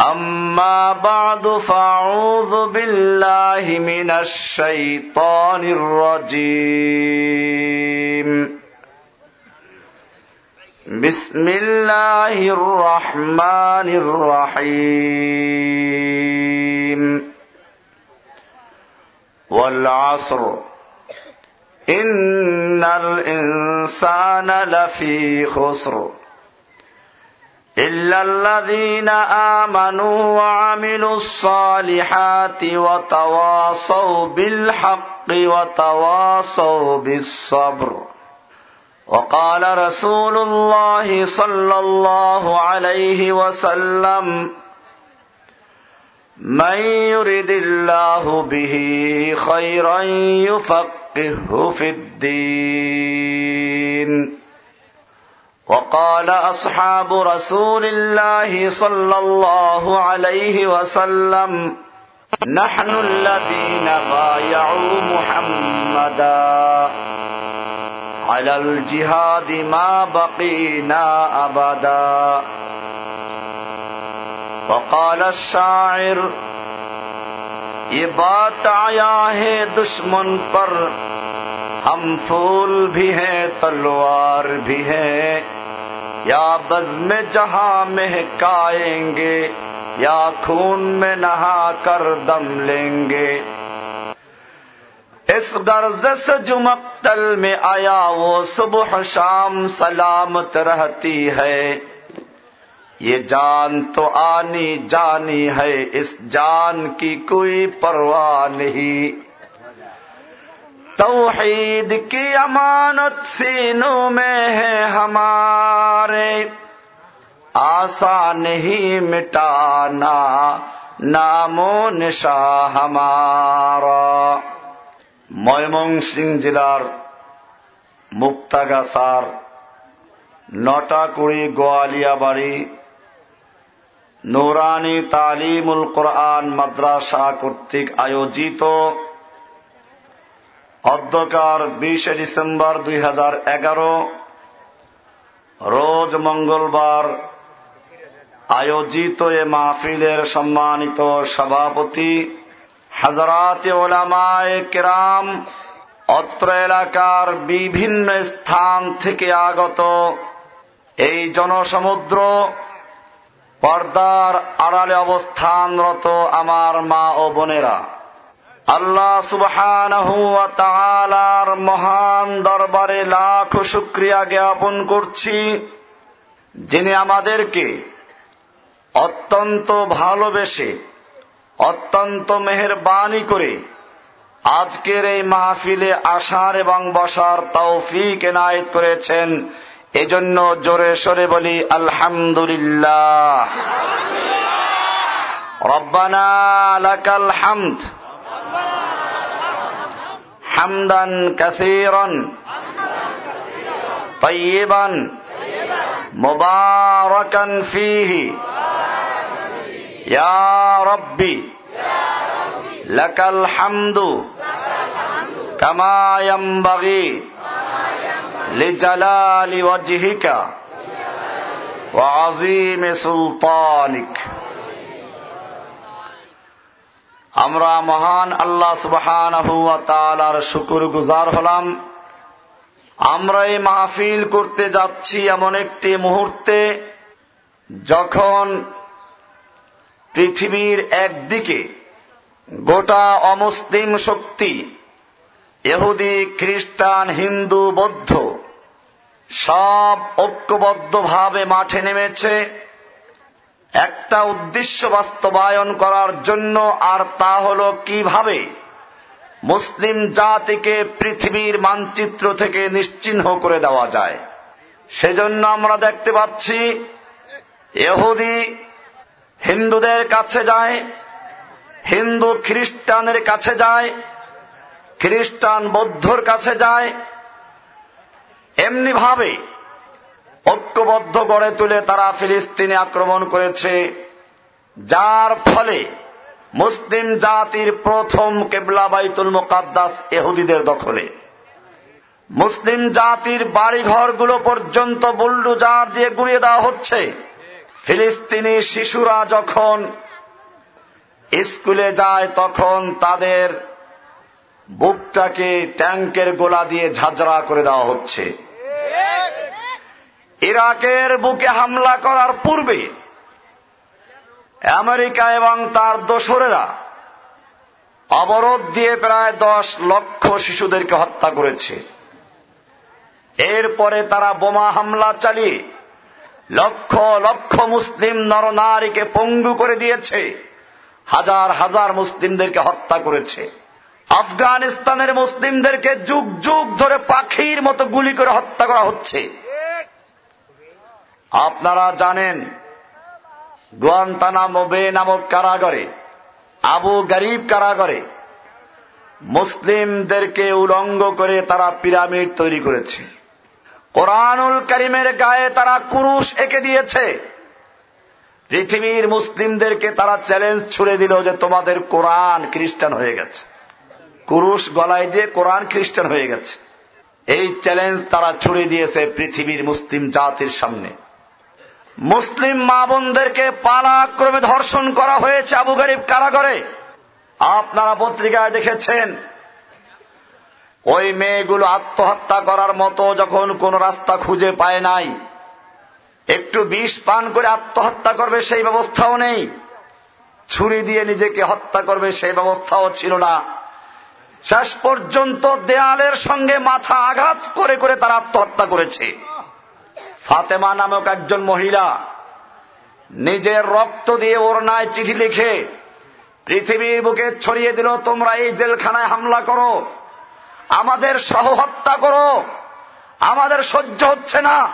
أما بعد فأعوذ بالله من الشيطان الرجيم. بسم الله الرحمن الرحيم. والعصر. إن الإنسان لفي خسر. إلا الذين آمنوا وعملوا الصالحات وتواصوا بالحق وتواصوا بالصبر. وقال رسول الله صلى الله عليه وسلم من يرد الله به خيرا يفقهه في الدين. وقال اصحاب رسول الله صلى الله عليه وسلم، نحن الذين بايعوا محمدا. على الجهاد ما بقينا ابدا وقال الشاعر یہ بات آیا ہے دشمن پر ہم پھول بھی ہیں، تلوار بھی ہیں یا بز میں جہاں مہکائیں گے، یا خون میں نہا کر دم لیں گے۔ اس غرض سے جو مقتل میں آیا، وہ صبح شام سلامت رہتی ہے۔ یہ جان تو آنی جانی ہے، اس جان کی کوئی پرواہ نہیں۔ তৌহিদ কি আমানত সিনু মে হে হমারে আসান হি মিটানা নামো নেশা হামারা ময়মনসিং জেলার মুক্তাগাছার নটাকুড়ি গোয়ালিয়াবাড়ি নুরানি তালিমুল কোরআন মাদ্রাসা কর্তৃক আয়োজিত অধ্যকার বিশে ডিসেম্বর দুই হাজার এগারো, রোজ মঙ্গলবার আয়োজিত এ মাহফিলের সম্মানিত সভাপতি, হাজারাত ওলামায় কেরাম, অত্র এলাকার বিভিন্ন স্থান থেকে আগত এই জনসমুদ্র পর্দার আড়ালে অবস্থানরত আমার মা ও বোনেরা। আল্লাহ তাআলার মহান দরবারে লাখ শুক্রিয়া জ্ঞাপন করছি, যিনি আমাদেরকে অত্যন্ত ভালোবেসে, অত্যন্ত মেহরবানি করে আজকের এই মাহফিলে আসার এবং বসার তৌফিক এনায়েত করেছেন। এজন্য জোরে সরে বলি, আলহামদুলিল্লাহ। রব্বানা লাকাল হামদ। حمدا كثيرا. طيبا. مباركا فيه. يا ربي. لك الحمد. كما ينبغي. لجلال وجهك. وعظيم سلطانك. আমরা মহান আল্লাহ তাআলার শুকর গুজার হলাম। আমরা এই মাহফিল করতে যাচ্ছি এমন একটি মুহূর্তে যখন পৃথিবীর একদিকে গোটা অমুসলিম শক্তি এহুদি খ্রিস্টান, হিন্দু, বৌদ্ধ সব ঐক্যবদ্ধভাবে মাঠে নেমেছে। একটা উদ্দেশ্য বাস্তবায়ন করার জন্য আর তা হল কীভাবে? মুসলিম জাতিকে পৃথিবীর মানচিত্র থেকে নিশ্চিহ্ন করে দেওয়া যায়। সেজন্য আমরা দেখতে পাচ্ছি এহুদি হিন্দুদের কাছে যায়, হিন্দু খ্রিস্টানের কাছে যায়, খ্রিস্টান বৌদ্ধর কাছে যায়। এমনি ভাবে ঐক্যবদ্ধ গড়ে তুলে তারা ফিলিস্তিনে আক্রমণ করেছে, যার ফলে মুসলিম জাতির প্রথম কেবলা বাইতুল মোকাদ্দাস এহুদিদের দখলে। মুসলিম জাতির বাড়িঘরগুলো পর্যন্ত বুল্ডুজার দিয়ে গুড়িয়ে দেওয়া হচ্ছে। ফিলিস্তিনি শিশুরা যখন স্কুলে যায়, তখন তাদের বুকটাকে ট্যাঙ্কের গোলা দিয়ে ঝাঁঝরা করে দেওয়া হচ্ছে। ইরাকের বুকে হামলা করার পূর্বে আমেরিকা এবং তার দোসরেরা অবরোধ দিয়ে প্রায় দশ লক্ষ শিশুদেরকে হত্যা করেছে। এরপরে তারা বোমা হামলা চালিয়ে লক্ষ লক্ষ মুসলিম নরনারীকে পঙ্গু করে দিয়েছে। হাজার হাজার মুসলিমদেরকে হত্যা করেছে। আফগানিস্তানের মুসলিমদেরকে যুগ যুগ ধরে পাখির মতো গুলি করে হত্যা করা হচ্ছে। আপনারা জানেন, গোয়ান্তানামো বে নামক কারাগারে, আবু গরিব কারাগারে মুসলিমদেরকে উলঙ্গ করে তারা পিরামিড তৈরি করেছে। কোরআনুল করিমের গায়ে তারা কুরুশ এঁকে দিয়েছে। পৃথিবীর মুসলিমদেরকে তারা চ্যালেঞ্জ ছুড়ে দিল যে তোমাদের কোরআন খ্রিস্টান হয়ে গেছে। কুরুশ গলায় দিয়ে কোরআন খ্রিস্টান হয়ে গেছে। এই চ্যালেঞ্জ তারা ছুড়ে দিয়েছে পৃথিবীর মুসলিম জাতির সামনে। মুসলিম মা বোনদেরকে পালাক্রমে ধর্ষণ করা হয়েছে আবু গরিব কারাগারে। আপনারা পত্রিকায় দেখেছেন, ওই মেয়েগুলো আত্মহত্যা করার মতো যখন কোন রাস্তা খুঁজে পায় নাই, একটু বিষ পান করে আত্মহত্যা করবে সেই ব্যবস্থাও নেই। ছুরি দিয়ে নিজেকে হত্যা করবে সেই ব্যবস্থাও ছিল না। শেষ পর্যন্ত দেয়ালের সঙ্গে মাথা আঘাত করে করে তারা আত্মহত্যা করেছে। ফাতেমা নামক একজন মহিলা নিজের রক্ত দিয়ে ওরনায় চিঠি লিখে পৃথিবীর বুকে ছড়িয়ে দিল, তোমরা এই জেলখানায় হামলা করো, আমাদের সহহত্যা করো, আমাদের সহ্য হচ্ছে না,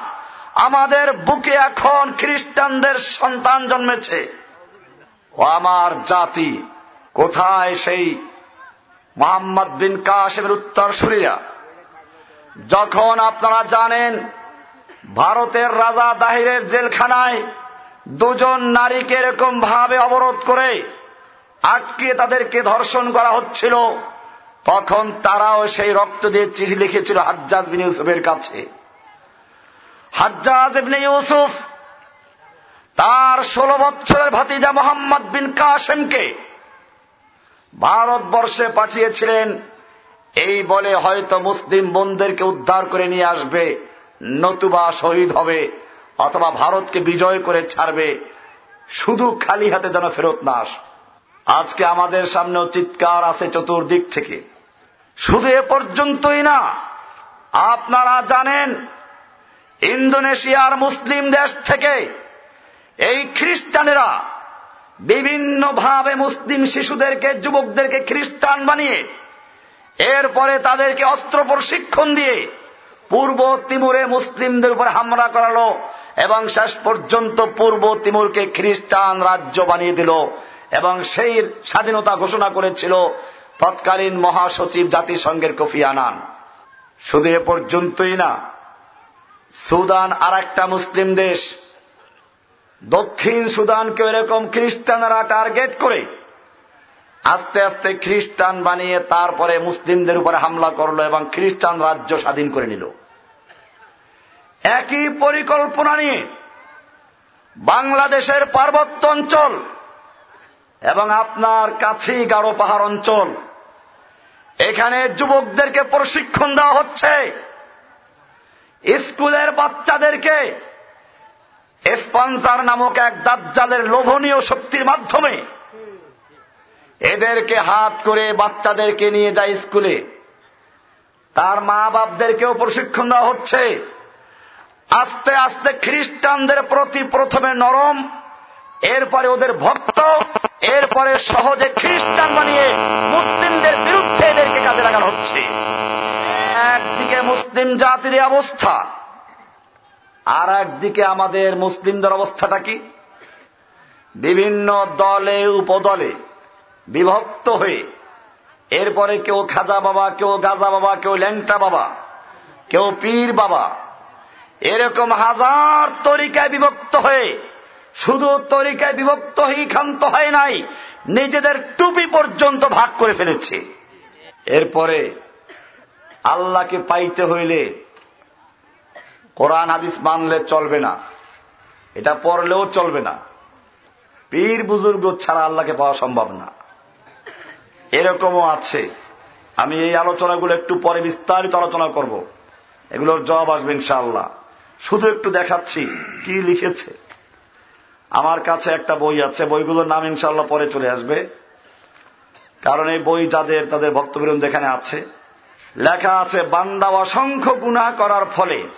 আমাদের বুকে এখন খ্রিস্টানদের সন্তান জন্মেছে। ও আমার জাতি, কোথায় সেই মোহাম্মদ বিন কাশেমের উত্তর সুরিয়া যখন আপনারা জানেন ভারতের রাজা দাহিরের জেলখানায় দুজন নারীকে এরকম ভাবে অবরোধ করে আটকে তাদেরকে ধর্ষণ করা হচ্ছিল। তখন তারাও সেই রক্ত দিয়ে চিঠি লিখেছিল হাজ্জাজ বিন ইউসুফের কাছে। হাজ্জাজ ইবনে ইউসুফ তার ষোলো বছরের ভাতিজা মোহাম্মদ বিন কাসেমকে ভারতবর্ষে পাঠিয়েছিলেন। এই বলে হয়তো মুসলিম বোনদেরকে উদ্ধার করে নিয়ে আসবে। নতুবা শহীদ হবে, অথবা ভারতকে বিজয় করে ছাড়বে, শুধু খালি হাতে যেন ফেরত না আস। আজকে আমাদের সামনেও চিৎকার আছে চতুর্দিক থেকে। শুধু এ পর্যন্তই না, আপনারা জানেন ইন্দোনেশিয়ার মুসলিম দেশ থেকে এই খ্রিস্টানেরা বিভিন্নভাবে মুসলিম শিশুদেরকে, যুবকদেরকে খ্রিস্টান বানিয়ে, এরপরে তাদেরকে অস্ত্র প্রশিক্ষণ দিয়ে পূর্ব তিমুরে মুসলিমদের উপর হামলা করালো এবং শেষ পর্যন্ত পূর্ব তিমুরকে খ্রিস্টান রাজ্য বানিয়ে দিল এবং সেই স্বাধীনতা ঘোষণা করেছিল তৎকালীন মহাসচিব জাতিসংঘের কফি আনান। শুধু এ পর্যন্তই না, সুদান আর একটা মুসলিম দেশ। দক্ষিণ সুদানকে এরকম খ্রিস্টানরা টার্গেট করে আস্তে আস্তে খ্রিস্টান বানিয়ে তারপরে মুসলিমদের উপরে হামলা করল এবং খ্রিস্টান রাজ্য স্বাধীন করে নিল। একই পরিকল্পনা নিয়ে বাংলাদেশের পার্বত্য অঞ্চল এবং আপনার কাছেই গাঢ় পাহাড় অঞ্চল, এখানে যুবকদেরকে প্রশিক্ষণ দেওয়া হচ্ছে, স্কুলের বাচ্চাদেরকে স্পন্সার নামক এক দাজ্জালের লোভনীয় শক্তির মাধ্যমে এদেরকে হাত করে বাচ্চাদেরকে নিয়ে যায় স্কুলে। তার মা বাপদেরকেও প্রশিক্ষণ দেওয়া হচ্ছে। আস্তে আস্তে খ্রিস্টানদের প্রতি প্রথমে নরম, এরপরে ওদের ভক্ত, এরপরে সহজে খ্রিস্টান বানিয়ে মুসলিমদের বিরুদ্ধে এদেরকে কাজে লাগানো হচ্ছে। একদিকে মুসলিম জাতির অবস্থা, আর একদিকে আমাদের মুসলিমদের অবস্থাটা কি? বিভিন্ন দলে, উপদলে। বিভক্ত হয়ে, এরপরে কেউ খাজা বাবা, কেউ গাজা বাবা, কেউ ল্যাংটা বাবা, কেউ পীর বাবা, এরকম হাজার তরিকায় বিভক্ত হয়ে, শুধু তরিকায় বিভক্ত হয়েই ক্ষান্ত হয় নাই, নিজেদের টুপি পর্যন্ত ভাগ করে ফেলেছে। এরপরে আল্লাহকে পাইতে হইলে কোরআন হাদিস মানলে চলবে না, এটা পড়লেও চলবে না। পীর বুজুর্গ ছাড়া আল্লাহকে পাওয়া সম্ভব না। এরকমও আছে। আমি এই আলোচনাগুলো একটু পরে বিস্তারিত আলোচনা করব। এগুলোর জবাব আসবে ইনশাআল্লাহ। শুধু একটু দেখাচ্ছি কি লিখেছে। আমার কাছে একটা বই আছে, বইগুলোর নাম ইনশাআল্লাহ পরে চলে আসবে। কারণ এই বই যাদের, তাদের ভক্তবৃন্দ এখানে আছে। লেখা আছে, বান্দা অসংখ্য গুণা করার ফলে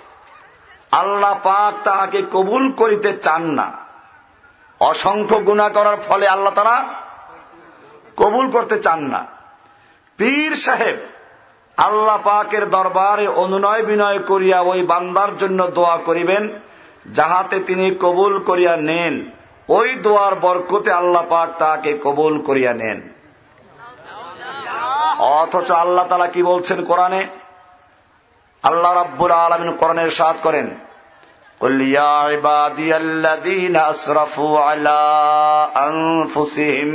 আল্লাহ পাক তাহাকে কবুল করিতে চান না। অসংখ্য গুণা করার ফলে আল্লাহ তারা কবুল করতে চান না। পীর সাহেব, আল্লাহ পাকের দরবারে অনুনয় বিনয় করিয়া ওই বান্দার জন্য দোয়া করিবেন, যাহাতে তিনি কবুল করিয়া নেন। ওই দোয়ার বরকতে আল্লাহ পাক তাকে কবুল করিয়া নেন। অথচ আল্লাহ তালা কি বলছেন কোরআনে? আল্লাহ রাব্বুল আলমিন কোরআনের সাথ করেন কল্লিয়া আল্লাহ দিন আশরাফু আলা আনফুসিহিম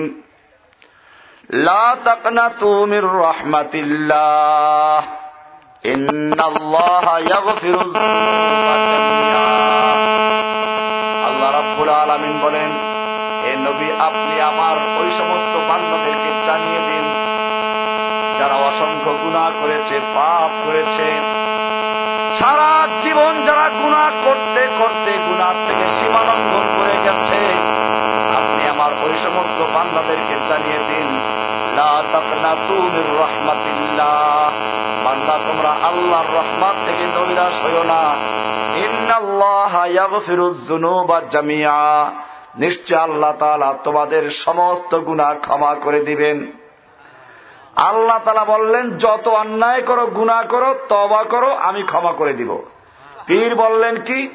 আলামিন বলেন, হে নবী, আপনি আমার ওই সমস্ত বান্ধবদেরকে জানিয়ে দিন, যারা অসংখ্য গুণা করেছে, পাপ করেছে। সারা জীবন যারা গুণা করতে করতে গুণার থেকে সীমালঙ্ঘন করে গেছে। সমস্ত বান্দাদেরকে জানিয়ে দিন বান্দা, তোমরা আল্লাহর রহমাত থেকে নৈরাশ হইও না। জামিয়া নিশ্চয় আল্লাহ তালা তোমাদের সমস্ত গুণা ক্ষমা করে দিবেন। আল্লাহ তালা বললেন, যত অন্যায় করো গুণা করো তবা করো, আমি ক্ষমা করে দিব। পীর বললেন কি,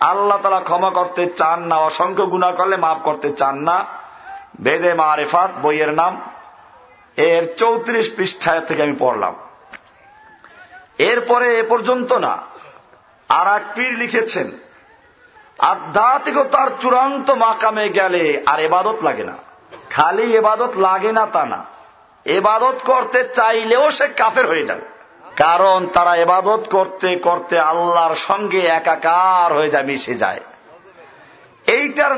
আল্লাহ তালা ক্ষমা করতে চান না, অসংখ্য গুণা করলে মাফ করতে চান না। বেদে মারেফাত, বইয়ের নাম। এর চৌত্রিশ পৃষ্ঠায় থেকে আমি পড়লাম। এরপরে এ পর্যন্ত না। আর এক পীর লিখেছেন, আধ্যাত্মিকতার চূড়ান্ত মাকামে গেলে আর এবাদত লাগে না। খালি এবাদত লাগে না তা না। এবাদত করতে চাইলেও সে কাফের হয়ে যাবে। কারণ তারা এবাদত করতে করতে আল্লাহর সঙ্গে একাকার হয়ে যায়, মিশে যায়। এইটার